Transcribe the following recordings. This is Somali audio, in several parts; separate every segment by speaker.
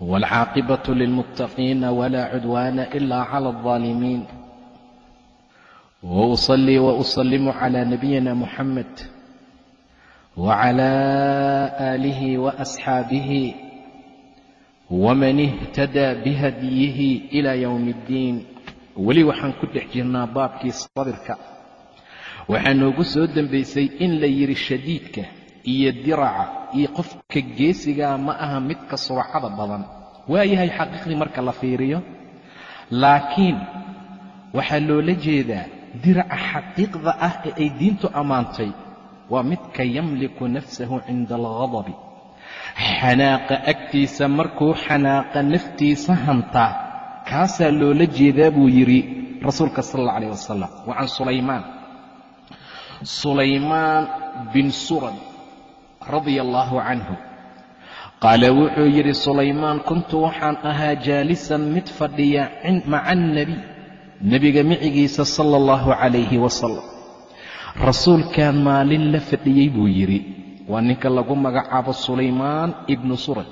Speaker 1: والعاقبة للمتقين ولا عدوان إلا على الظالمين وأصلي وأسلم على نبينا محمد وعلى آله وأصحابه ومن اهتدى بهديه إلى يوم الدين weli waxaan ku dhex jirnaa baabkii sabirka waxaa noogu soo dembaysay in la yidhi shadiidka iyo diraca iyo qofka geesigaa ma aha midka suracada badan. Waayahay xaqiiqdii marka la fiiriyo. Laakiin waxaa loola jeedaa diraca xaqiiqda ah ee ay diintu ammaantay waa midka yamliku nafsahu cinda alghadabi. Xanaaqa agtiisa markuu xanaaqa naftiisa hantaa kaasaa loola jeedaa buu yidhi rasuulka sal alla alayh wasalam wa can sulaymaan. Sulaymaan bin surad radia allaahu canhu qaala wuxuu yidhi sulaymaan kuntu waxaan ahaa jaalisan mid fadhiya maca annebiy nebiga micigiisa sala allahu calayhi wasalam rasuulkaan maalin la fadhiyey buu yidhi waa ninka lagu magacaabo sulaymaan ibnu surad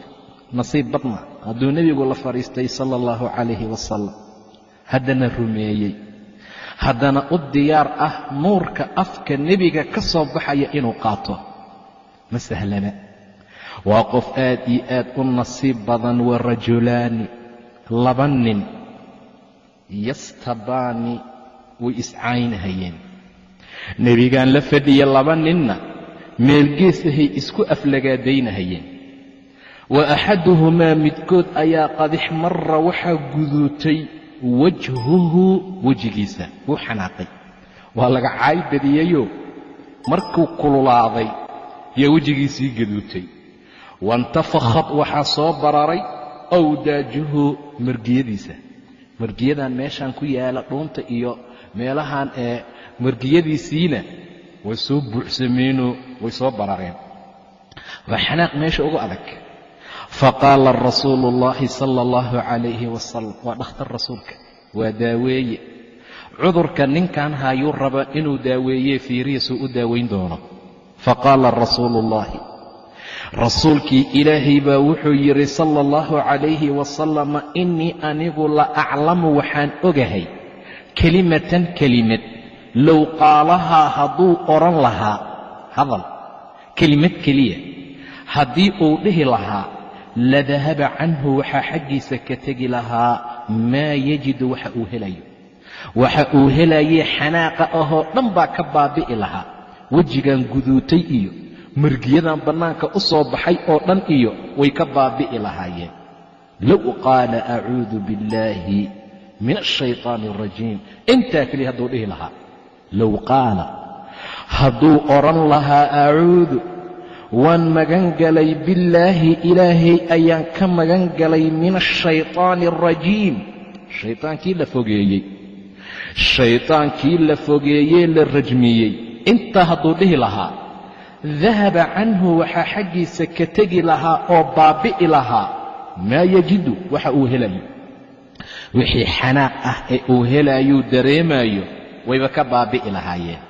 Speaker 1: nasiib badna hadduu nebigu la fadhiistay sala allahu calayhi wasalam haddana rumeeyey. Haddana u diyaar ah nuurka afka nebiga ka soo baxaya inuu qaato ma sahlana? Waa qof aad iyo aad u nasiib badan wa rajulaani laba nin yastabaani way iscaynahayeen nebigaan la fadhiya laba ninna meelgeesahay isku aflagaadaynahayeen. Wa axaduhumaa midkood ayaa qadix marra waxaa guduutay wajhuhu wejigiisa wuu xanaaqay. Waa laga caay badiyeyoo markuu kululaaday yaa wejigiisii gaduutay waintafakhat waxaa soo bararay awdaajuhu margiyadiisa. Margiyadan meeshaan ku yaalla dhuunta iyo meelahan ee margiyadiisiina way soo buuxsameenoo way soo barareen waa xanaaq meesha ugu adag. Faqaala rasuulu اllahi sala اllahu calayhi wasalam waa dhakhtar rasuulka waa daaweeye. Cudurka ninkan hayuu raba inuu daaweeye fiirihiisuu u daaweyn doono faqaala rasuulu اllahi rasuulkii ilaahay baa wuxuu yidhi sala اllahu calayhi wasalama innii anigu la aclamu waxaan ogahay kelimatan kelimad low qaalahaa hadduu odhan lahaa hadal kelimad keliya haddii uu dhihi lahaa ladahaba canhu waxaa xaggiisa ka tegi lahaa maa yajidu waxa uu helayo. Waxa uu helayee xanaaqa ahoo dhan baa ka baabi'i lahaa wejigan guduutay iyo margiyadan bannaanka u soo baxay oo dhan iyo way ka baabi'i lahaayeen low qaala acuudu biاllaahi min ashayطaani alrajiim intaa keliya hadduu dhihi lahaa low qaala hadduu odhan lahaa acuudu waan magan galay billaahi ilaahay ayaan ka magan galay min ashayطaani alrajiim shaytaankii la fogeeyey shaytaankii la fogeeyee la rajmiyey intaa hadduu dhihi lahaa dahaba canhu waxaa xaggiisa ka tegi lahaa oo baabbi'i lahaa maa yajidu waxa uu helayo wixii xanaaq ah ee uu helaayuu dareemaayo wayba ka baabbi'i lahaayeen.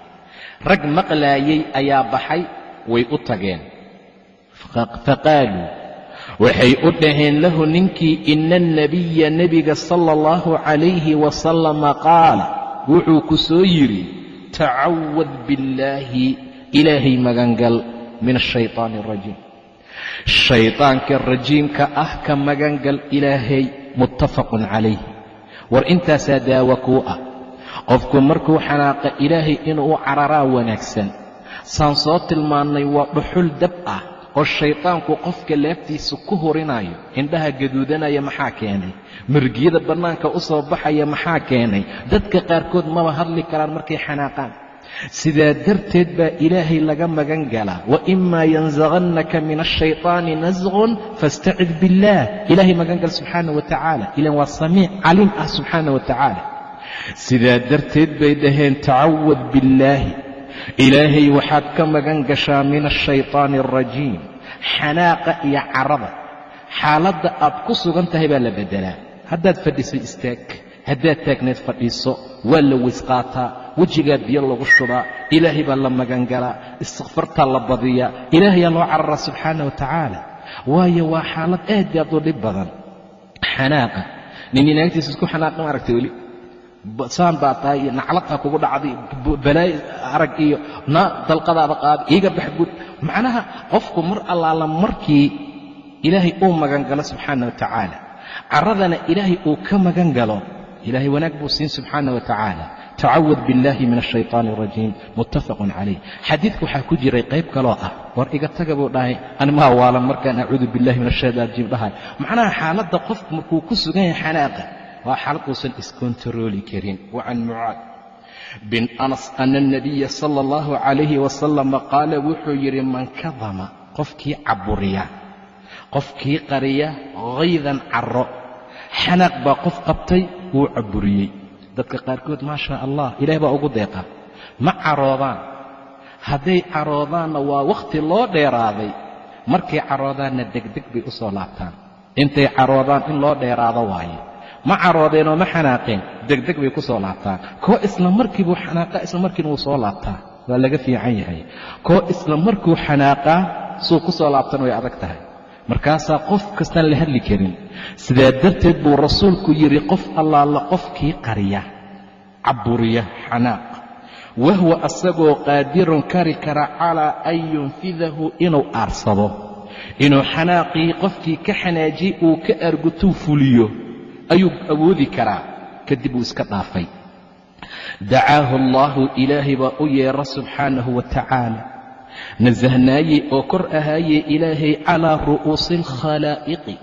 Speaker 1: Rag maqlaayey ayaa baxay way u tageen. Faqaaluu waxay u dhaheen lahu ninkii ina alnabiya nebiga sala allahu calayhi wasalama qaala wuxuu ku soo yidhi tacawad billaahi ilaahay magangal min ashayطaani alrajiim shaydaanka rajiimka ah ka magangal ilaahay muttafaqun calayh war intaasaa daawo kuu ah qofku markuu xanaaqa ilaahay inuu u cararaa wanaagsan saan soo tilmaannay waa dhuxul dab ah oo shaydaanku qofka laabtiisa ku horinayo indhaha gaduudanaya maxaa keenay? Margiyada bannaanka u soo baxaya maxaa keenay? Dadka qaarkood maba hadli karaan markay xanaaqaan. Sidaa darteed baa ilaahay laga magan galaa wa imaa yansaqannaka min ashaytaani nasqun fastacid biاllaah ilaahay magan gal subxaana wa tacaala. Ilan waa samiic caliim ah subxaana wa tacaala. Sidaa darteed bay dhaheen tacawad biاllaahi ilaahay waxaad ka magan gashaa min ashayطaani alrajiim xanaaqa iyo carada xaaladda aad ku sugan tahay baa la beddelaa haddaad fadhisay istaag haddaad taagneed fadhiiso waa la weysqaataa wejigaa biyo lagu shubaa ilaahay baa la magangalaa istikfartaa la badiyaa ilaahayaa loo cararaa subxaana wa tacaala waayo waa xaalad aad i aad u dhib badan xanaaqa nin inaagtiisa isku xanaaq ma aragtay weli saan baa tahay iyo nacladtaa kugu dhacday balaayo arag iyo na dalqadaada qaada iiga bax gud macnaha qofku mar allaala markii ilaahay uu magangalo subxaana wa tacaala caradana ilaahay uu ka magan galo ilaahay wanaag buu siin subxaana wa tacaala tacawad biاllahi min ashayطaani اrajiim muttafaqun calayh xadiidka waxaa ku jiray qayb kaloo ah war iga taga buu dhahay animaa waalan markaan acuudu biاllahi min ashayطaan rajiim dhahay macnaha xaaladda qofku markuu ku sugan yahay xanaaqa waa xal uusan iskontarooli karin. Wa can mucaad bin anas ana alnabiya sala allahu calayhi wasalama qaala wuxuu yidhi man kadama qofkii caburiya qofkii qariya haydan carro xanaaq baa qof qabtay wuu caburiyey dadka qaarkood maashaa allah ilaah baa ugu deeqa. Ma caroodaan. Hadday caroodaanna waa wakhti loo dheeraaday. Markay caroodaanna degdeg bay u soo laabtaan. Intay caroodaan in loo dheeraado waaye ma caroodeenoo ma xanaaqeen. Degdeg bay ku soo laabtaan. Koo isla markiibuu xanaaqaa isla markiina wuu soo laabtaa? Waa laga fiican yahay. Koo isla markuu xanaaqaa suu ku soo laabtan way adag tahay. Markaasaa qof kastaan la hadli karin. Sidaa darteed buu rasuulku yidhi qof allaala qofkii qariya caburiya xanaaq. Wahwa asagoo qaadirun kari kara calaa an yunfidahu inuu aarsado. Inuu xanaaqii qofkii ka xanaajiyey uu ka argutuu fuliyo ayuu awoodi karaa kadib uu iska dhaafay. Dacaahu allaahu ilaahay baa u yeera subxaanahu wa tacaala. Nasahnaaye oo kor ahaaye ilaahay calaa ru'uusi alkhalaa'iqi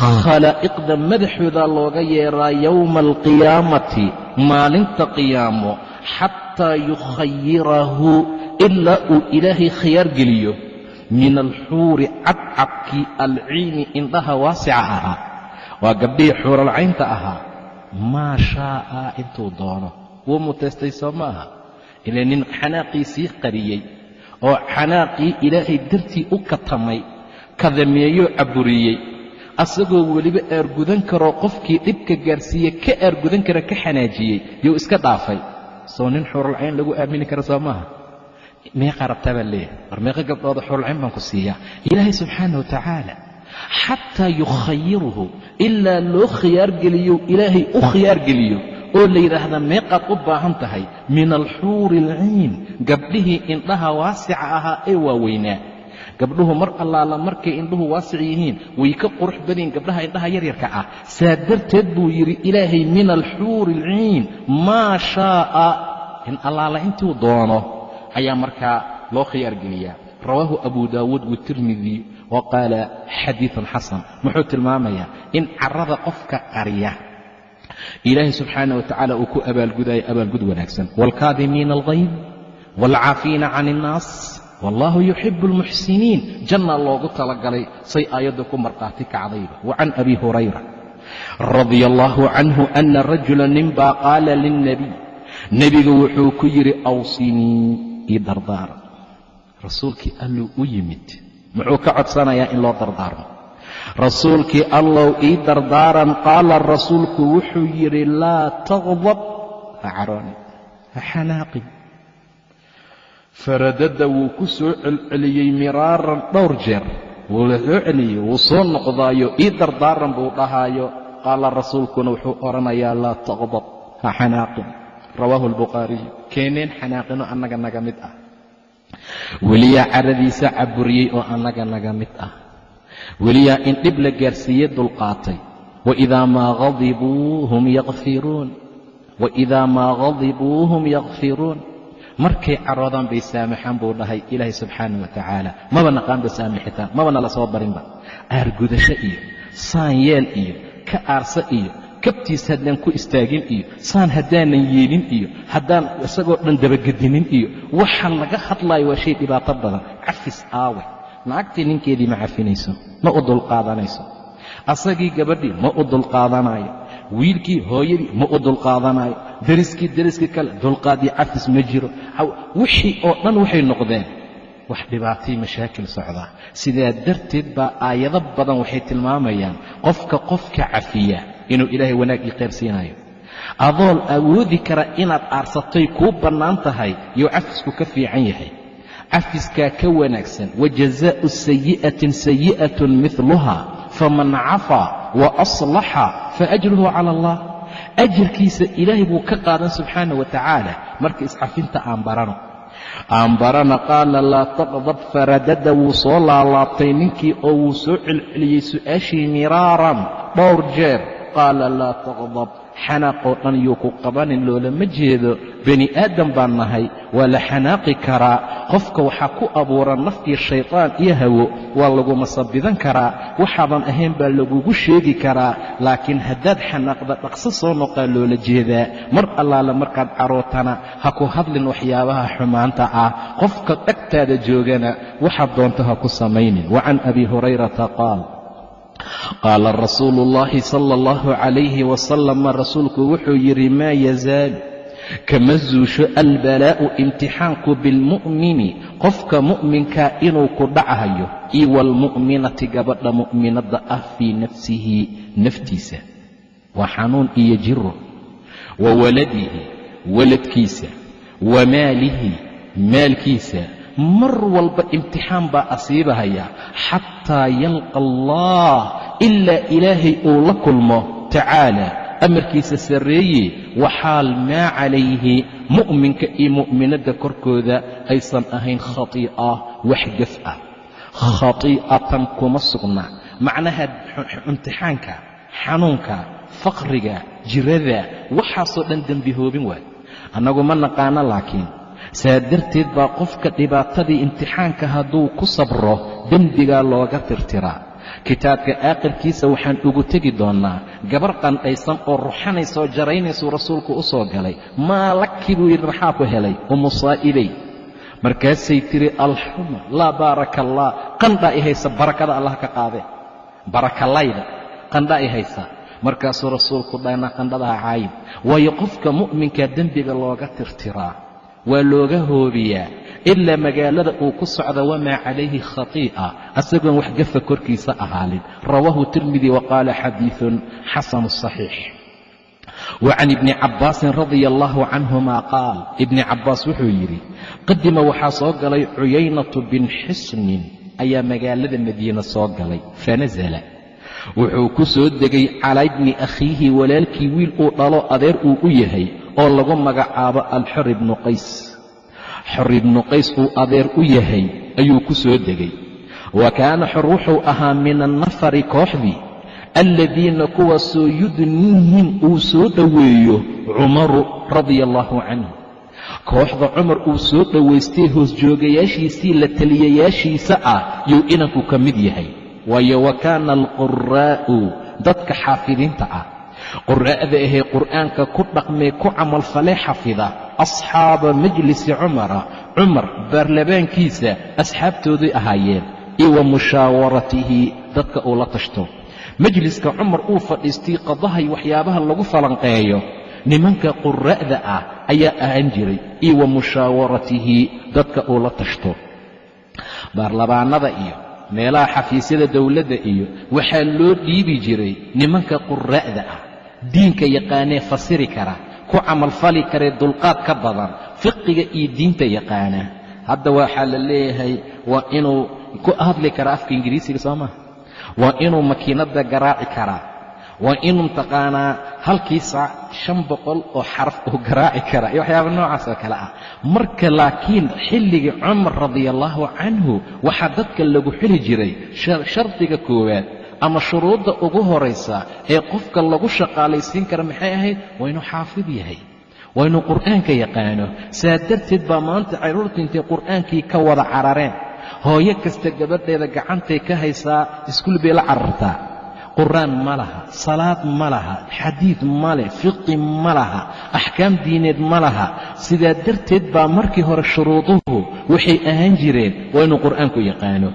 Speaker 1: khalaa'iqda madaxooda looga yeeraa yowma alqiyaamati maalinta qiyaamo xataa yukhayirahu ilaa uu ilaahay khiyaar geliyo. Min alxuuri cadcadkii alciini indhaha waasica ahaa waa gabdhihii xuuralcaynta ahaa. Maa shaa'a intuu doono. Wuu muteystay soo ma aha ilaa nin xanaaqiisii qariyey oo xanaaqii ilaahay dartii u katamay kadameeyoo caburiyey. Asagoo weliba aargudan karoo qofkii dhibka gaarsiiye ka aargudan kara ka xanaajiyey yuu iska dhaafay. Soo nin xuuralcayn lagu aamini kara soo maaha? Meeqa rabtaa baa leeyahay. War meeqa gabdhooda xuuralcayn baan ku siiyaa. Ilaahay subxaana wa tacaala xataa yukhayiruhu ilaa loo khiyaargeliyo ilaahay u khiyaargeliyo oo la yidhaahda meeqaad u baahan tahay min alxuuri alciin gabdhihii indhaha waasica ahaa ee waaweynaa gabdhuhu mar allaala markay indhuhu waasic yihiin way ka qurux badayin gabdhaha indhaha yaryarka ah saa darteed buu yidhi ilaahay min alxuuri alciin maa shaa'a in allaala intuu doono ayaa markaa loo khiyaargeliyaa rawaahu abu daawuud watirmidi oo qaala xadiian xasan muxuu tilmaamayaa in carada qofka qariya ilaahay subxaana wa tacaala uu ku abaalgudaayo abaalgud wanaagsan waalkaadimiina alqayd waalcaafiina can innaas wallahu yuxibu almuxsiniin janna loogu talagalay say aayadda ku markhaati kacdayba wa can abi hurayra radia allaahu canhu ana rajula ninbaa qaala lilnebiy nebigu wuxuu ku yidhi awsinii ii dardaara rasuulkii alluu u yimid muxuu ka codsanayaa in loo dardaarmo. Rasuulkii allow ii dardaaran qaala rasuulku wuxuu yidhi laa taqdab ha caroonin ha xanaaqin. Faradada wuu ku soo celceliyey miraaran dhowr jeer. Wuu la soo celiyey wuu soo noqdaayo ii dardaaran buu dhahaayo. Qaala rasuulkuna wuxuu odhanayaa laa taqdab ha xanaaqin. Rawaahu albukhaariy keeneen xanaaqino annaga naga mid ah weliyaa caradiisa caburiyey oo annaga naga mid ah. Weliyaa in dhib la gaarsiiye dulqaatay waidaa maa hadibuu hum yakfiruun waidaa maa hadibuu hum yakfiruun markay caroodaan bay saamaxaan buu dhahay ilaahay subxaana wa tacaala maba naqaanba saamaxitaan maba nala soo barinba. Aargudasho iyo saanyeel iyo ka aarsa iyo kabtiis haddaan ku istaagin iyo saan haddaanan yeelin iyo haddaan isagoo dhan dabagedinin iyo waxaan laga hadlaayo waa shay dhibaato badan. Cafis aawe. Naagtii ninkeedii ma cafinayso ma u dulqaadanayso asagii gabadhii ma u dulqaadanayo wiilkii hooyadii ma u dulqaadanayo deriskii deriskii kale dulqaadii cafis ma jiro. Wixii oo dhan waxay noqdeen. Wax dhibaatay mashaakil socdaa. Sidaa darteed baa aayado badan waxay tilmaamayaan. Qofka qofka cafiya inuu ilaahay wanaag ii qayrsiinayo adoon awoodi kara inaad aarsatay kuu bannaan tahay yuu cafisku ka fiican yahay. Cafiskaa ka wanaagsan wajazaa'u sayi'atin sayi'atun midluha faman cafaa wa aslaxa faajruhu cala allah. Ajirkiisa ilaahay buu ka qaadan subxaana wa tacaala marka iscafinta aan barano. Aan barana qaala laa taqdab faradada wuu soo laalaabtay ninkii oo wuu soo celceliyey su'aashii miraaran dhowr jeer qaala laa taqdab xanaaqoo dhan yuu ku qabanin loolama jeedo bani aadam baan nahay waa la xanaaqi karaa qofka waxaa ku abuuran nafkii shaytaan iyo hawo waa lagu masabidan karaa waxaadan ahayn baa lagugu sheegi karaa laakiin haddaad xanaaqda dhaqso soo noqaa loola jeedaa mar allaale markaad carootana ha ku hadlin waxyaabaha xumaanta ah qofka dhagtaada joogana waxaad doonto ha ku samaynin wa can abi hurayrata qaal qaala rasuulu اllahi sala اllahu calayhi wasalama rasuulku wuxuu yidhi maa yazaalu kama zuusho albalaa'u imtixaanku bilmu'mini qofka mu'minkaa inuu ku dhacayo io waalmu'minati gabadha mu'minadda ah fii nafsihi naftiisa waa xanuun iyo jiro wa waladihi waladkiisa wa maalihi maalkiisa mar walba imtixaan baa asiibahaya xataa yalqa allah ilaa ilaahay uu la kulmo tacaala. Amarkiisa sarreeye waxaal maa calayhi mu'minka iyo mu'minadda korkooda aysan ahayn khatii'a wax gaf ah. Khatii'atan kuma sugna. Macnaha imtixaanka xanuunka faqriga jirada waxaasoo dhan dembihoobin waay. Annagu ma naqaano laakiin saa darteed baa qofka dhibaatadii imtixaanka hadduu ku sabro dembigaa looga tirtiraa kitaabka aakhirkiisa waxaan ugu tegi doonnaa gabar qandhaysan oo ruxanaysoo jaraynaysu rasuulku u soo galay. Maa laki buu yidhi maxaa ku helay? Umu saa'ibay markaasay tiri alxuma laa baaraka allah qandhaa i haysa barakada allah ka qaadee barakalayda qandhaa i haysa. Markaasuu rasuulku dhana qandhadaha caayib waayo qofka mu'minka dembiga looga tirtiraa waa looga hoobiyaa. Ilaa magaalada uu ku socda wamaa calayhi khatii'a asagoon wax gafa korkiisa ahaalin. Rawaahu tirmidi wa qaala xadiidun xasanu saxiix. Wa can ibni cabbaasin radia allahu canhuma qaal ibni cabbaas wuxuu yidhi qadima waxaa soo galay cuyaynatu bin xisnin ayaa magaalada madiine soo galay fanasala wuxuu ku soo degay calaa ibni akhiihi walaalkii wiil uu dhalo adeer uu u yahay oo lagu magacaabo alxor ibnu qays. Xor ibnu qays uu adeer u yahay ayuu ku soo degay. Wa kaana xor wuxuu ahaa min annafari kooxdii alladiina kuwaasoo yudniihim uu soo dhoweeyo cumaru radia allaahu canhu. Kooxda cumar uu soo dhowaystay hoos joogayaashiisii la taliyayaashiisa ah yuu inanku ka mid yahay. Waayo wa kaana alquraa'u dadka xaafidiinta ah quraa'da ahee qur'aanka ku dhaqmee ku camalfalee xafida asxaaba majlisi cumara cumar baarlamaankiisa asxaabtooday ahaayeen iyo wa mushaawaratihi dadka uu la tashto. Majliska cumar uu fadhiistay qadahay waxyaabaha lagu falanqeeyo. Nimanka quraa'da ah ayaa ahaan jiray iyo wa mushaawaratihi dadka uu la tashto. Baarlamaanada iyo meelaha xafiisyada dowladda iyo waxaa loo dhiibi jiray nimanka quraa'da ah diinka yaqaanee fasiri kara ku camalfali karee dulqaad ka badan fiqiga iyo diinta yaqaana. Hadda waxaa la leeyahay waa inuu ku hadli karaa afka ingiriisiga soo maha waa inuu makiinadda garaaci karaa waa inuu mtaqaanaa halkii saac shan boqol oo xaraf uu garaaci karaa iyo waxyaaba noocaas oo kale ah. Marka laakiin xilligii cumar radiallaahu canhu waxaa dadka lagu xili jiray shardiga koowaad ama shuruudda ugu horaysa ee qofka lagu shaqaalaysiin kara maxay ahayd? Waa inuu xaafid yahay. Waa inuu qur'aanka yaqaano. Saa darteed baa maanta carruurta intay qur'aankii ka wada carareen. Hooyo kasta gabadheeda gacantay ka haysaa iskuul bay la carartaa. Qur'aan ma laha salaad ma laha xadiid ma leh fiqi ma laha axkaam diineed ma laha. Sidaa darteed baa markii hore shuruuduhu waxay ahaan jireen waa inuu qur'aanku yaqaano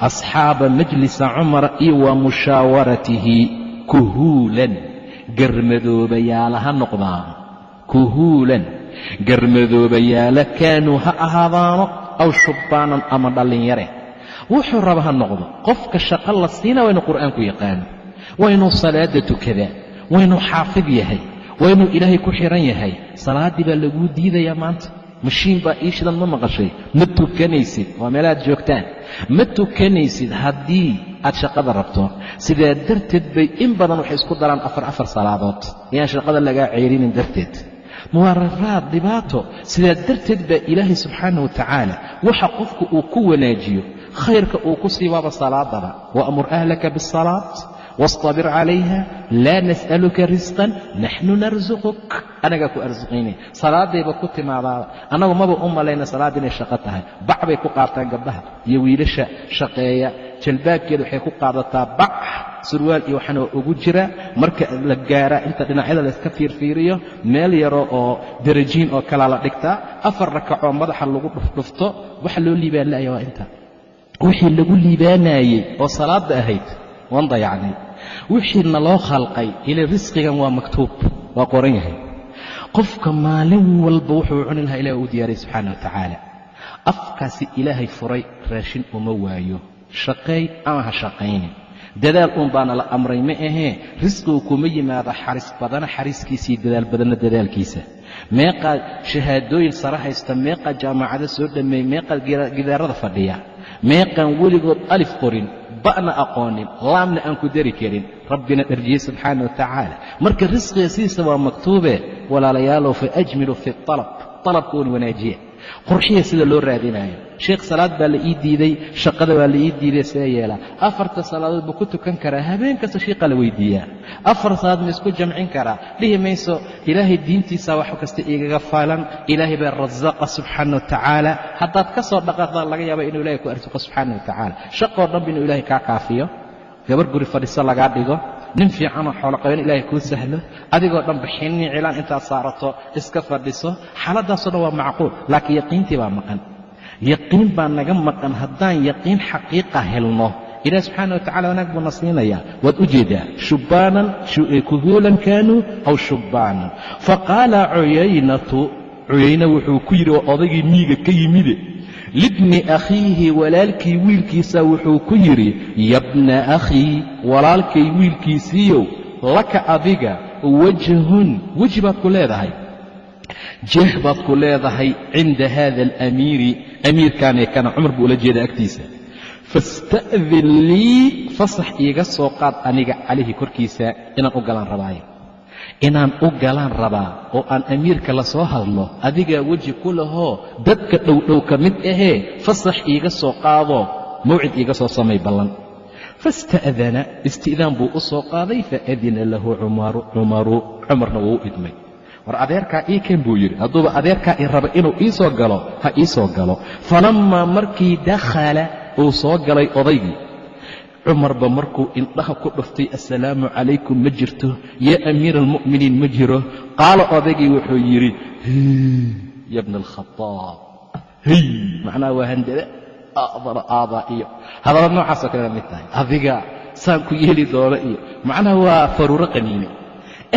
Speaker 1: asxaaba majlisa cumar iyo wa mushaawaratihi kuhuulan garmadoobayaala ha noqdaan kuhuulan garmadoobayaala kaanuu ha ahaadaano aw shubbaanan ama dhallinyare wuxuu raba ha noqdo qofka shaqo la siina waa inuu qur'aanku yaqaano waa inuu salaadda tukadaa waa inuu xaafid yahay waa inuu ilaahay ku xihan yahay salaaddii baa laguu diidayaa maanta mashiin baa ii shidan ma maqashay ma tukanaysid waa meelaad joogtaan ma tukanaysid haddii aad shaqada rabto. Sidaa darteed bay in badan waxay isku daraan afar afar salaadood. Ayaan shaqada lagaa ceyrinin darteed. Muwaararaad dhibaato. Sidaa darteed baa ilaahay subxaana wa tacaala waxa qofku uu ku wanaajiyo. Khayrka uu ku sii waaba salaadaba waamur ahlaka biasalaat wastabir calayha laa nas'aluka risqan naxnu narsuquk anagaa ku arsuqayna salaadayba ku timaadaaba annagu maba u malayna salaad inay shaqo tahay bac bay ku qaataan gabdhaha iyo wiilasha shaqeeya jalbaabkeeda waxay ku qaadataa bac surwaal iyo waxaana ugu jira marka la gaaraa inta dhinacyada layska fiirfiiriyo meel yaro oo darajiin oo kalaa la dhigtaa afar rakacoo madaxa lagu dhufdhufto waxa loo liibaanla'aya waa inta wixii lagu liibaanaayey oo salaadda ahayd waan dayacnay wixiina loo khalqay ila risqigan waa maktuub waa qoran yahay. Qofka maalin walba wuxuu cuni lahaa ilah uu diyaariyay subxaana wa tacaala. Afkaasi ilaahay furay raashin uma waayo. Shaqeey ama ha shaqaynin. Dadaal uun baana la amray ma ahee? Risqigu kuma yimaado xaris badana xariiskiisaiyo dadaal badanna dadaalkiisa. Meeqaa shahaadooyin sare haysta meeqaa jaamacado soo dhammeeyey meeqaa gidaarada fadhiya meeqaan weligood alif qorin ba'na aqoonin laamna aan ku dari karin. Rabbina dharjiyey subxaana wa tacaala. Marka risqiga sidiisa waa maktuube walaalayaalow fa ajmilu fi alab alabka uun wanaajiya qurxiya sida loo raadinayo sheekh salaad baa la ii diiday shaqada waa la ii diiday see yeelaa. Afarta salaadood buu ku tukan karaa habeen kasta shiiqa la weydiiyaa. Afar salaad ma isku jamcin karaa. Dhihi mayso ilaahay diintiisa wax kasta igaga falan ilaahay baa rasaaqa subxaana wa tacaala. Haddaad ka soo dhaqaaqdaan laga yaaba inuu ilahay ku arsuqo subxaana wa tacaala. Shaqoo dhanba inuu ilaahay kaa kaafiyo. Gabar guri fadhiso lagaa dhigo. Nin fiicanoo xooloqaban ilaahay kuu sahlo. Adigoo dhanba xinii cilaan intaad saarato iska fadhiso. Xaaladdaasoo dhan waa macquul laakiin yaqiintii baa maqan yaqiin baa naga maqan haddaan yaqiin xaqiiqa helno. Ilaah subxaana wa tacala wanaag buuna siinayaa waad u jeedaa shubbaanan kuhuulan kaanuu aw shubbaanan. Faqaala cuyaynatu cuyayne wuxuu ku yidhi waa odaygii miiga ka yimide libni akhiihi walaalkii wiilkiisa wuxuu ku yidhi yabna akhii walaalkay wiilkiisiiyow laka adiga wajhun. Weji baad ku leedahay jeex baad ku leedahay cinda haada alamiiri amiirkaanee kana cumar buu ula jeeda agtiisa. Fasta'din lii fasax iiga soo qaad aniga calayhi korkiisa inaan u galaan rabaayo. Inaan u galaan rabaa oo aan amiirka la soo hadlo adigaa weji ku lahoo dadka dhowdhow ka mid ahee fasax iiga soo qaado mawcid iiga soo samay ballan. Fasta'dana isti'daan buu u soo qaaday faadina lahu cumaru cumaru cumarna wuu u idmay war adeerkaa ii keen buu yidhi. Hadduuba adeerkaa i raba inuu ii soo galo ha ii soo galo. Falammaa markii dakhala uu soo galay odaygii cumarba markuu indhaha ku dhuftay assalaamu calaykum ma jirto? Yaa amiira almu'miniin ma jiro? Qaala odaygii wuxuu yidhi ya bna alkhadaab hey macnaha waa handada aadara aadaa iyo hadalla noocaasoo kalena mid tahay. Adiga saan ku yeeli doono iyo macnaha waa faruuro qaniine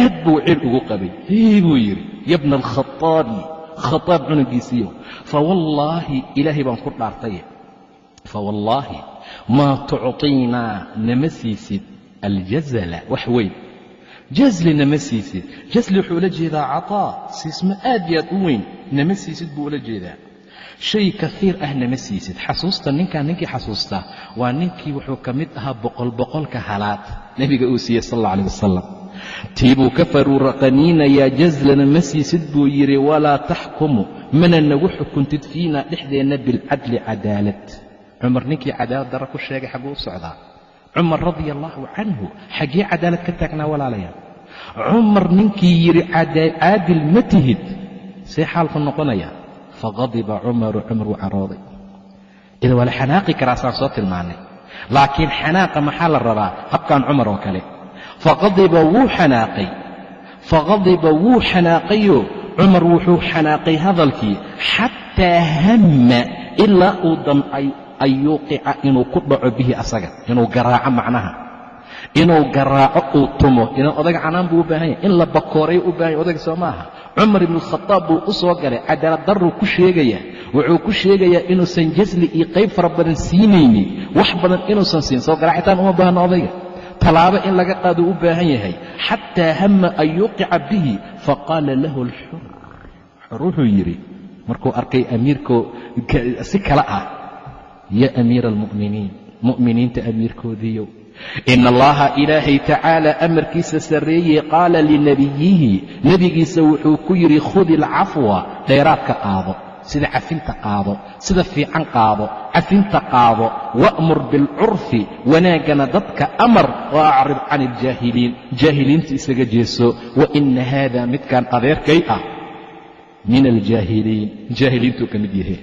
Speaker 1: aad buu cil ugu qabay. Hey buu yidhi ya bna alkhataabi khataab cunugiisiiyo fawallaahi ilaahay baan ku dhaartaye fawallaahi maa tucطiinaa nama siisid aljazala wax weyn. Jazli nama siisid. Jasli wuxuu ula jeedaa caطaa siismo aad iyo aad u weyn. Nama siisid buu ula jeedaa. Shay kaiir ah nama siisid. Xasuusta ninkan ninkii xasuustaa waa ninkii wuxuu ka mid ahaa boqol boqolka halaad. Nebiga uu siiyey sal alla wasalam tii buu ka faruuraqaniinayaa jazlana ma siisid buu yidhi walaa taxkumu mana nagu xukuntid fiina dhexdeenna bilcadli cadaalad. Cumar ninkii cadaalad darra ku sheegay xagguu u socdaa. Cumar radia allaahu canhu xaggee cadaalad ka taagnaa walaalayaal cumar ninkii yidhi caadil ma tihid. See xaalku noqonaya faqadiba cumaru cumar wuu carooday. Ida waa la xanaaqi karaa saan soo tilmaannay. Laakiin xanaaqa maxaa la rabaa? Habkan cumar oo kale faqadiba wuu xanaaqay faqadiba wuu xanaaqayoo cumar wuxuu xanaaqay hadalkii xataa hamma ilaa uu damcay an yuuqica inuu ku dhaco bihi asaga inuu garaaco macnaha inuu garaaco uu tumo ilan odaga canaan buu u baahan yahay in la bakooray u baahan yahy odaga soo maaha cumar ibnukhadaab buu u soo galay cadaalad darruu ku sheegayaa wuxuu ku sheegayaa inuusan jasli iyo qayb fara badan siinaynin wax badan inuusan siin soo garaacitaan uma baahno odayga tallaabo in laga qaado u baahan yahay. Xataa hama an yuuqica bihi faqaala lahu alxur xur wuxuu yidhi markuu arkay amiirkoo si kale ah ya amiira almu'miniin mu'miniinta amiirkoodiiyow ina allaha ilaahay tacaala amarkiisa sarreeyey qaala linabiyihi nebigiisa wuxuu ku yidhi khudi alcafwa dheeraadka qaado sida cafinta qaado sida fiican qaado cafinta qaado wa'mur bilcurfi wanaaggana dadka amar wa acrid can iljaahiliin jaahiliinta isaga jeeso wa ina haada midkan adeerkay ah min aljaahiliin jaahiliintuu ka mid yahe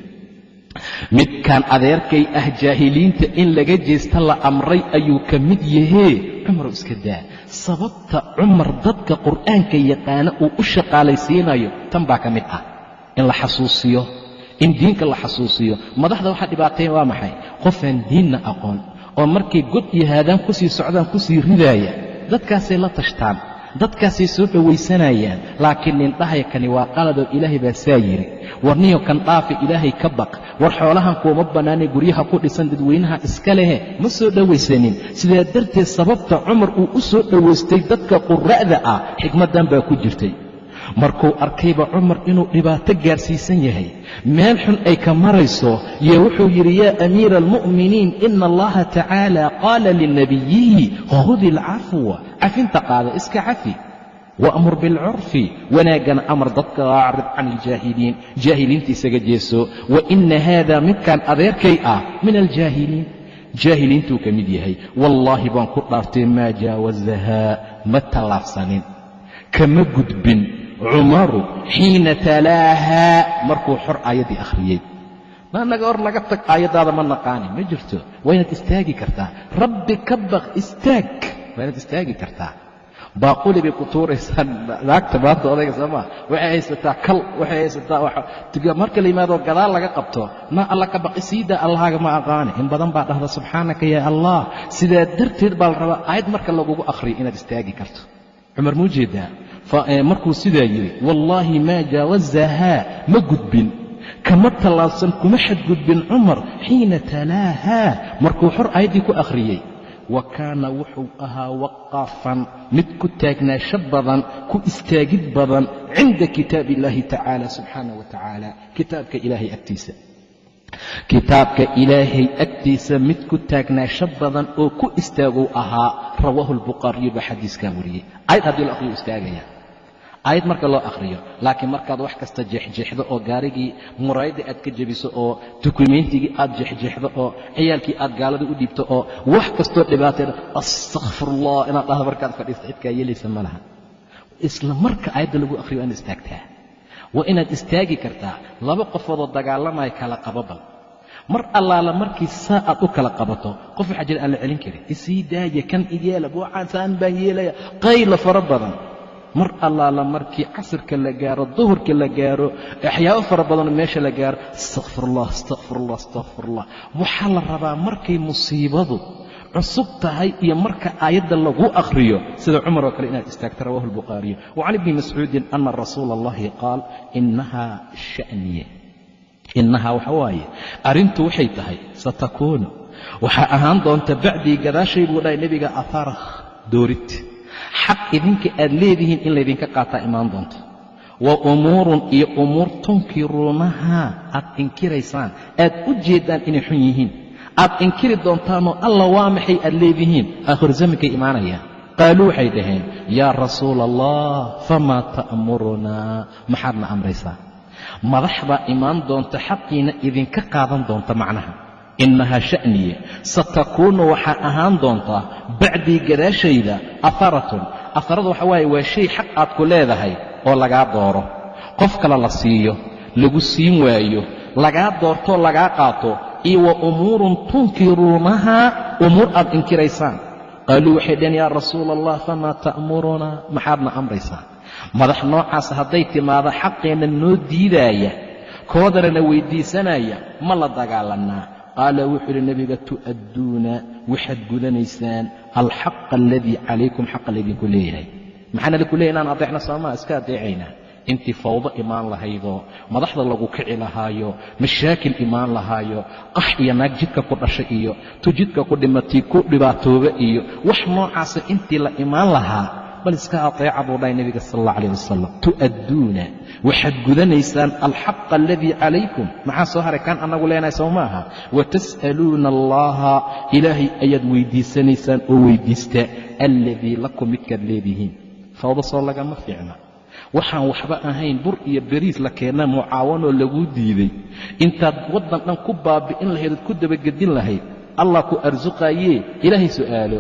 Speaker 1: midkaan adeerkay ah jaahiliinta in laga jeesta la amray ayuu ka mid yahee cumarow iska daa sababta cumar dadka qur'aanka yaqaana uu u shaqaalaysiinayo tan baa ka mid ah in la xasuusiyo in diinka la xasuusiyo. Madaxda waxaa dhibaateyn waa maxay? Qofaan diinna aqoon. Oo markay god iyo haadaan ku sii socdaan ku sii ridaaya dadkaasay la tashtaan dadkaasay soo dhowaysanayaan laakiin nindhahaya kani waa qaladoo ilaahay baa saa yidhi war niyo kan dhaafa ilaahay ka baq. War xoolahan kuuma bannaanay guryaha ku dhisan dadweynaha iska lehe ma soo dhowaysanin sidaa darteed sababta cumar uu u soo dhowaystay dadka qura'da ah xikmaddan baa ku jirtay markuu arkayba cumar inuu dhibaato gaarsiisan yahay meel xun ay ka marayso yo wuxuu yidhi yaa amiira almu'miniin ina allaha tacaala qaala linabiyihi khudi alcafwa cafinta qaada iska cafi wa'mur bilcurfi wanaaggana amar dadka acrid can iljaahiliin jaahiliinta isaga jeeso wa ina haada midkan adeerkay ah min aljaahiliin. Jaahiliintuu ka mid yahay wallaahi baan ku dhaartay maa jaawazahaa ma tallaabsanin kama gudbin cumaru xiina talaahaa markuu xor aayaddii akhriyey. Maanaga hor naga tag aayaddaada ma naqaani ma jirto. Waa inaad istaagi kartaa. Rabbi ka baq istaag. Waa inaad istaagi kartaa. Baaquli bay ku tuuraysaan. Naagta maanta odayga soomaa waxay haysataa kal waxay haysataa marka la yimaado gadaal laga qabto ma alla ka baqi siidaa allahaaga ma aqaani. In badan baa dhahda subxaanaka yaa allah. Sidaa darteed baa la rabaa aayad marka lagugu akhriyo inaad istaagi karto. Cumar muu jeedaa markuu sidaa yidhi wallaahi maa jaawazahaa ma gudbin. Kama tallaabsan kuma xadgudbin cumar xiina talaahaa. Markuu xor aayaddii ku akhriyey wa kaana wuxuu ahaa waqaafan mid ku taagnaansho badan ku istaagid badan cinda kitaab illaahi tacaala subxaanah wa tacaala. Kitaabka ilaahay agtiisa. Kitaabka ilaahay agtiisa mid ku taagnaansho badan oo ku istaaguu ahaa rawaahu albukhaariyu baa xadiiskaa wariyey. Aayad haddii loo akhriyo istaagaya aayad marka loo akhriyo laakiin markaad wax kasta jeexjeexdo oo gaarigii muraayadda aad ka jebiso oo dukumentigii aad jeexjeexdo oo ciyaalkii aad gaalada u dhiibto oo wax kastoo dhibaatay astakfirullah inaad dhahdo markaad fadhiisto cidkaa yeelaysa ma laha. Isla marka aayadda lagu akhriyo waa istaagtaa. Waa inaad istaagi kartaa. Laba qofoodoo dagaalamaya kala qababal mar allaala markii saa aad u kala qabato qof waxaa jira aan la celin karin. Isii daaya kan iyeela buucaansaan baan yeelaya. Qayla fara badan mar allaala markii casirka la gaaro duhurka la gaaro waxyaabo fara badanoo meesha la gaaro astakfirullah astakfirullah astakfirullah waxaa la rabaa markay musiibadu cusub tahay iyo marka aayadda lagu akhriyo sida cumar oo kale inaad istaagta rawahu albukhaariyu wa can ibni mascuudin ana rasuula allahi qaal inahaa sha'niye. Innahaa waxa waaye arrintu waxay tahay satakuunu. Waxaa ahaan doonta bacdii gadaashay buu dhahay nebiga aharah doorid xaq idinka aad leedihiin in laydinka qaataa imaan doonto. Wa umuurun iyo umuur tunkiruunahaa aad inkiraysaan aad u jeeddaan inay xun yihiin. Aad inkiri doontaanoo alla waa maxay aad leedihiin? Aakhiru imaanayaan. Qaaluu waxay dhaheen yaa rasuula allah famaa ta'murunaa? Maxaadna amraysaa. Madaxbaa imaan doonta xaqiina idinka qaadan doonta macnaha innahaa sha'niye. Satakuunu waxaa ahaan doontaa bacdii gadaashayda aharatun aharadu waxa waaye waa shay xaq aad ku leedahay oo lagaa dooro. Qof kale la siiyo lagu siin waayo lagaa doortoo lagaa qaato iyo wa umuurun tunkiruunahaa umuur aad inkiraysaan. Qaaluu waxay dhaheen yaa rasuula allah famaa ta'murunaa maxaadna amraysaa madax noocaas hadday timaado xaqeenna noo diidaaya koodanana weyddiisanaya ma la dagaalannaa qaala wuxuu yidhi nebiga tu'adduuna waxaad gudanaysaan alxaqa aladii calaykum xaqa laydinku leeyahay. Maxaana laku leeyahy inaan adeecna soomaa iska adeecaynaa intii fawdo imaan lahaydoo madaxda lagu kici lahaayo mashaakil imaan lahaayo qax iyo naag jidka ku dhashay iyo tu jidka ku dhimatay ku dhibaatooba iyo wax noocaasa intii la imaan lahaa bal iska ateeca buu dhahay nebiga sal alla alayh wasalam tu'adduuna waxaad gudanaysaan alxaqa aladii calaykum. Maxaa soo haray kaan annagu leenahay sow maaha? Watas'aluuna allaha ilaahay ayaad weyddiisanaysaan oo weyddiistaa alladii lakum midkaad leedihiin. Fawdo soo lagama fiicna. Waxaan waxba ahayn bur iyo beriis la keena mucaawanoo laguu diiday. Intaad waddan dhan ku baabi'in lahayd ood ku dabagedin lahayd. Allah ku arsuqaayee ilaahay su'aalo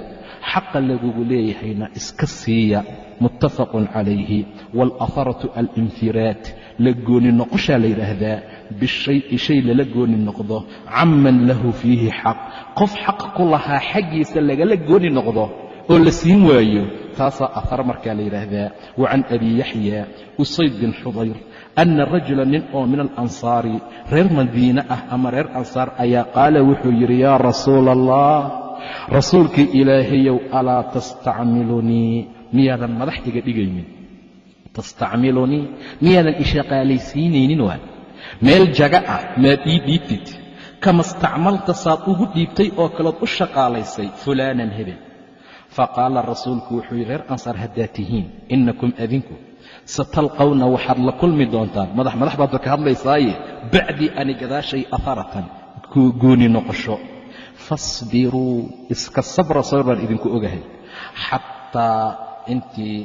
Speaker 1: xaqa lagugu leeyahayna iska siiya muttafaqun calayhi. Waalaharatu alinfiraad la gooni noqoshaa la yidhaahdaa bishayi shay lala gooni noqdo caman lahu fiihi xaq. Qof xaq ku lahaa xaggiisa lagala gooni noqdo oo la siin waayo taasaa ahar markaa la yidhaahdaa. Wa can abi yaxya usayd bin xudayr anna rajula nin oo min alansaari reer madiine ah ama reer ansaar ayaa qaala wuxuu yidhi yaa rasuula allah rasuulkii ilaahayow alaa tastacmilunii miyaadan madax iga dhigaynin. Tastacmilunii miyaadan ishaqaalaysiinaynin waa? Meel jaga ah maad ii dhiibtid. Kama istacmalta saad ugu dhiibtay oo kaleod u shaqaalaysay fulaanan hebel. Faqaala rasuulku wuxuu yidhi reer ansaar haddaad tihiin innakum adinku satalqawna waxaad la kulmi doontaan. Madax madax baad ka hadlaysaaye bacdii ani gadaashay aharatan gooni noqosho fasbiruu iska sabra sabr baan idinku ogahay. Xataa intii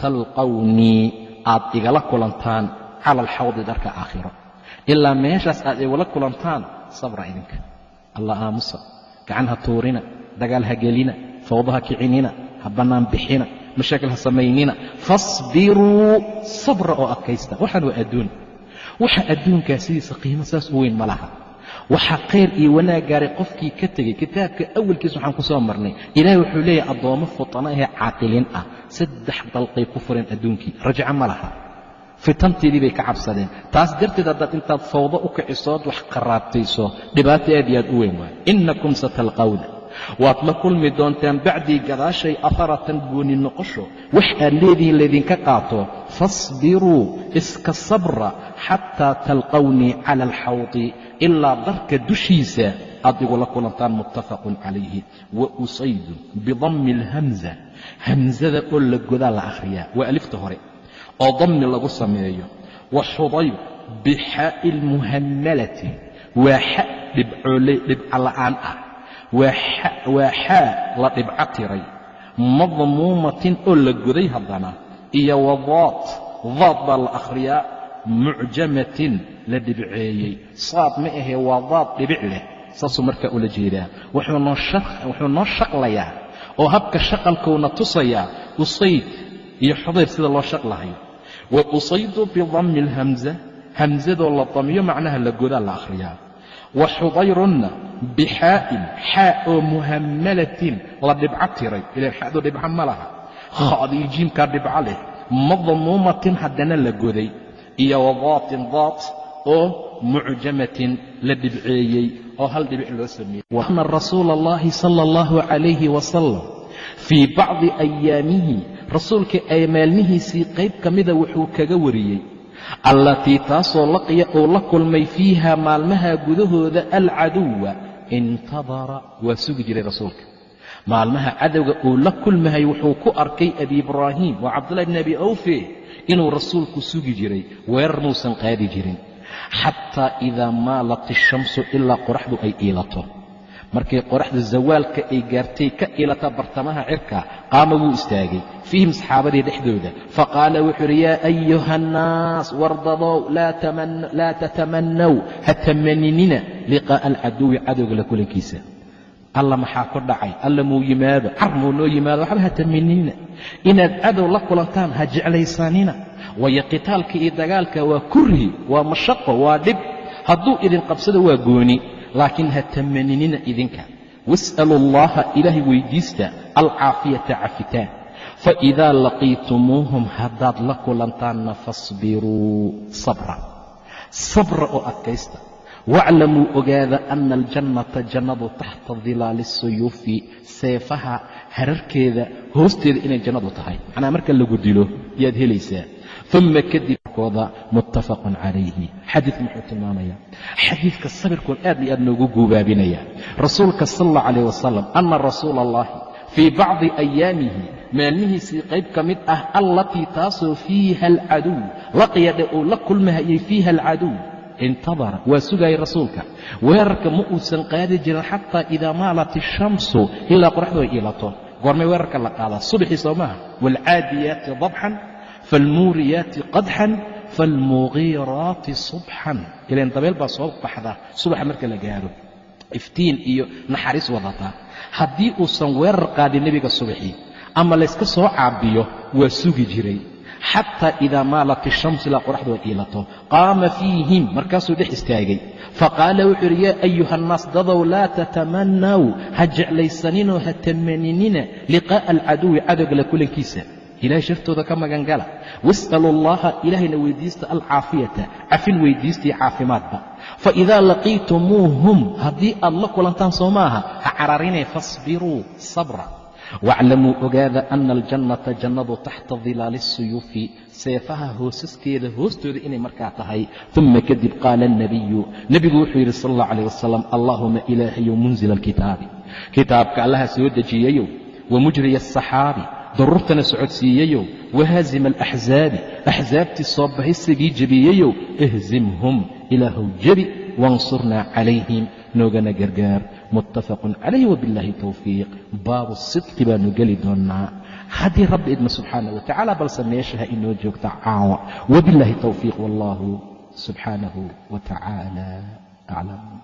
Speaker 1: talqawnii aad igala kulantaan cala alxawdi darka aakhiro. Ilaa meeshaas aad igula kulantaan sabra idinka. Alla aamusa gacan ha tuurina dagaal ha gelina fawdo ha kicinina ha bannaan bixina mashaakil ha samaynina. Fasbiruu sabra oo adkaysta. Waxaan waa adduun. Waxa adduunkaa sidiisa qiimo saas u weyn ma laha waxaa khayr iyo wanaag gaaray qofkii ka tegey kitaabka awalkiis waxaan ku soo marnay. Ilaahay wuxuu leeyahay addoommo futana ahee caaqiliin ah. Saddex dalqay ku fureen adduunkii. Rajco ma laha. Fitanteedii bay ka cabsadeen. Taas darteed haddaad intaad fawdo u kicisood wax qaraabtayso. Dhibaato aad iyo aad u weyn waayo innakum satalqawna waad la kulmi doontaan bacdii gadaashay aharatan gooni noqosho? Wax aad leedihiin laydinka qaato fasbiruu iska sabra xataa talqawnii cala alxawdi ilaa darka dushiisa aad igula kulantaan muttafaqun calayhi. Wa usaydun bidammi alhamza hamsada oo la godaa la akhriyaa. Waa alifta hore oo dammi lagu sameeyo. Wa xudayr bixaa'i almuhammalati waa xa dhibcooley dhibco la'aan ah waa xaa la dhibco tiray madmuumatin oo la goday haddana. Iyo wadaad daad baa la akhriyaa. Mucjamatin la dhibceeyey. Saad ma ahee waa daad dhibic leh. Saasuu markaa ula jeedaa. Wuxuu noo shaqlayaa. Oo habka shaqalkuuna tusayaa usayd iyo xudayr sida loo shaqlahayo wa usaydu bidammi alhamza hamsadoo la damiyo macnaha la godaa la akhriyaa. Wa xudayrunna bixaa'in xaa oo muhammalatin la dhibco tiray ilaan xaadu dhibco ma laha khaadii jiimkaa dhibco leh madmuumatin haddana la goday iyo wadaatin daat oo mucjamatin la dhibceeyey oo hal dhibic loo sameeyey ana rasuula allahi sala allahu calayhi wasalam fii bacdi ayaamihi rasuulka ay maalmihiisii qayb ka mida wuxuu kaga wariyey allatii taasoo laqiya uu la kulmay fiiha maalmaha gudahooda alcaduwa intadara waa sugi jiray rasuulka maalmaha cadowga uu la kulmahay wuxuu ku arkay abi ibraahiim waa cabdullahi bni abi awfe inuu rasuulku sugi jiray weerar muusan qaadi jirin xataa idaa maalat ishamsu ilaa qoraxdu ay iilato markay qoraxda zawaalka ay gaartay ka ilata bartamaha cirka qaama wuu istaagay. Fiihim saxaabadii dhexdooda faqaala wuxuu uhi yaa ayuha annaas wardadow laa tatamannaw ha tamaninina liqaa'a alcaduwi cadowga la kulankiisa. Alla maxaa ku dhacay? Alla muu yimaado? Car muu noo yimaado? Waxba ha tamaninina inaad cadow la kulantaan ha jeclaysanina waayo qitaalka iyo dagaalka waa kurhi waa mashaqo waa dhib. Hadduu idin qabsado waa gooni laakiin ha tamaninina idinka. Was'alu allaha ilaahay weydiista alcaafiyata cafitaan. Faidaa laqiitumuuhum haddaad la kulantaanna fasbiruu sabra. Sabra oo adkaysta. Waaclamuu ogaada ana aljannata jannadu taxta dilaali suyuufi seefaha hararkeeda hoosteeda inay jannadu tahay. Macnaa marka lagu dilo yaad helaysaa. Uma kadib kooda muttafaqun calayhi xadiid muxuu tilmaamayaa xadiidka sabirkoon aad iyo aad noogu guubaabinaya. Rasuulka sal allah calayh wasalam ana rasuula allahi fii bacdi ayaamihi maalmihiisii qayb ka mid ah allatii taasoo fiiha alcaduw laqyadhe uu la kulmahayay fiiha alcaduw intadara waa sugaayay rasuulka. Weerarka ma uusan qaadi jirin xataa idaa maalat ishamsu ilaa qoraxdu ay iilato goormay weerarka la qaadaa subaxii soo maaha waalcaadiyaati dabxan faalmuuriyaati qadxan faalmugiiraati subxan ilaan dabeel baa soo baxda subaxa marka la gaaro iftiin iyo naxariis wadataa haddii uusan weerar qaadin nebiga subaxii ama layska soo caabiyo waa sugi jiray xataa idaa maalat ishamsu ilaa qoraxdu ay iilato qaama fiihim markaasuu dhex istaagay faqaala wuxuu yidhi yaa ayuha annaas dadow laa tatamanaw ha jeclaysaninoo ha tamaninina liqaa'a alcaduwi cadowgala kulankiisa ilahay shaftooda ka magangala. Was'alu allaha ilaahayna weydiista alcaafiyata. Cafin weydiistii caafimaadba. Faidaa laqiitumuuhum haddii aad la kulantaan soo maaha ha cararinee fasbiruu sabra. Waaclamuu ogaada ana aljannata jannadu taxta dilaali suyuufi. Seefaha hoosaskeeda hoostooda inay markaa tahay. Uma kadib qaala alnabiyu nebigu wuxuu yidhi sal allah calayh wasalam allaahuma ilaahayow munzila alkitaabi. Kitaabka allaha soo dejiyayow wa mujriya asaxaabi daruurtana socodsiiyeyow wahaazima alaxsaabi axsaabtii soo bahisigii jebiyeyow ihzimhum ilaahow jebi wansurnaa calayhim noogana gargaar. Muttafaqun calayh wabiاllaahi towfiiq baabu sidqi baanu geli doonnaa. Haddii rabbi idma subxaanah wa tacaala balse meesha ha inoo joogta caawa. Wabiاllaahi towfiiq wallahu subxaanahu wa tacaala. Aclam